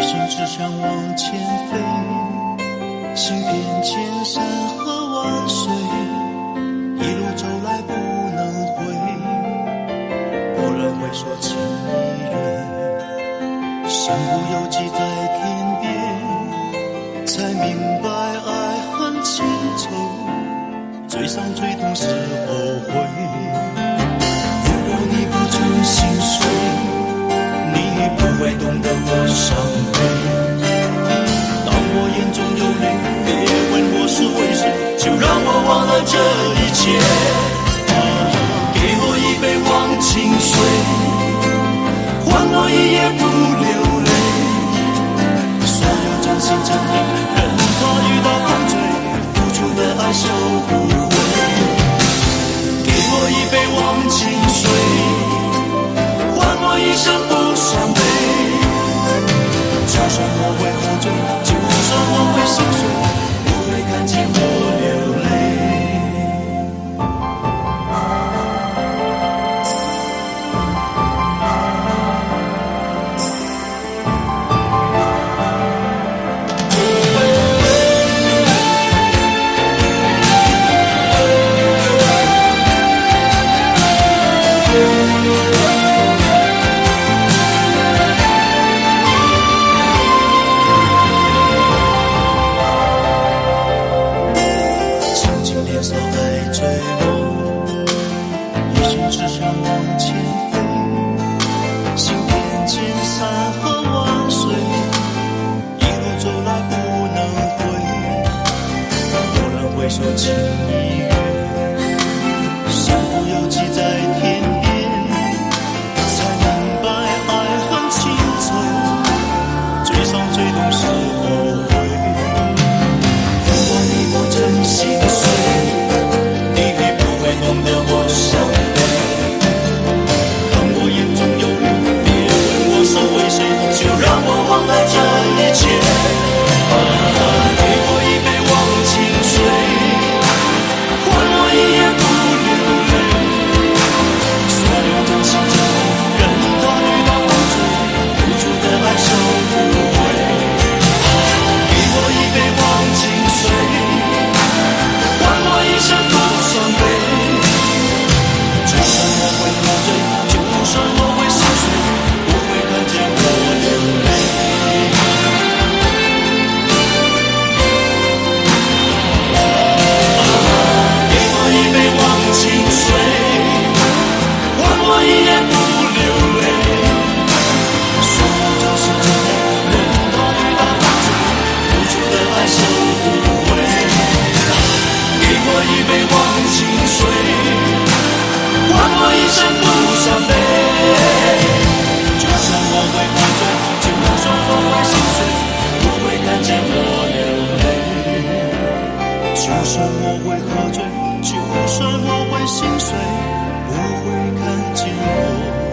一生只想往前飞，行遍千山和万水，一路走来不能回，蓦然回首情已远，身不由己在天边，才明白爱恨情仇，最伤最痛是后悔。守护只想往前飞，行遍千山和万水，一路走来不能回，蓦然回首，情已。就算我会喝醉就算我会心碎？不会看见我。